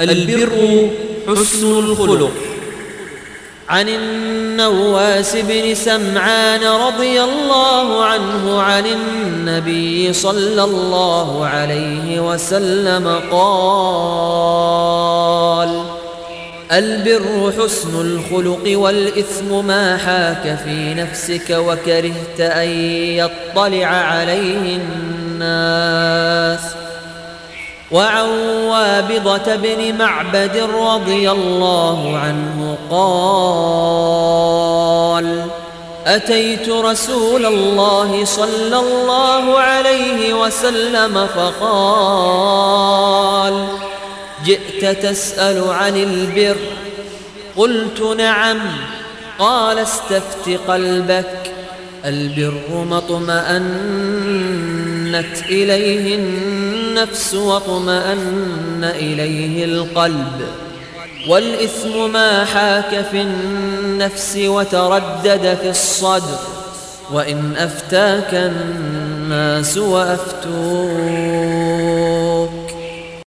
البر حسن الخلق. عن النواس بن سمعان رضي الله عنه عن النبي صلى الله عليه وسلم قال البر حسن الخلق والإثم ما حاك في نفسك وكرهت أن يطلع عليه الناس. وعن وابضة بن معبد رضي الله عنه قال أتيت رسول الله صلى الله عليه وسلم فقال جئت تسأل عن البر؟ قلت نعم. قال استفت قلبك البر ما اطمأنت إليه النفس واطمأن إليه القلب والإثم ما حاك في النفس وتردد في الصدر وإن أفتاك الناس وأفتوك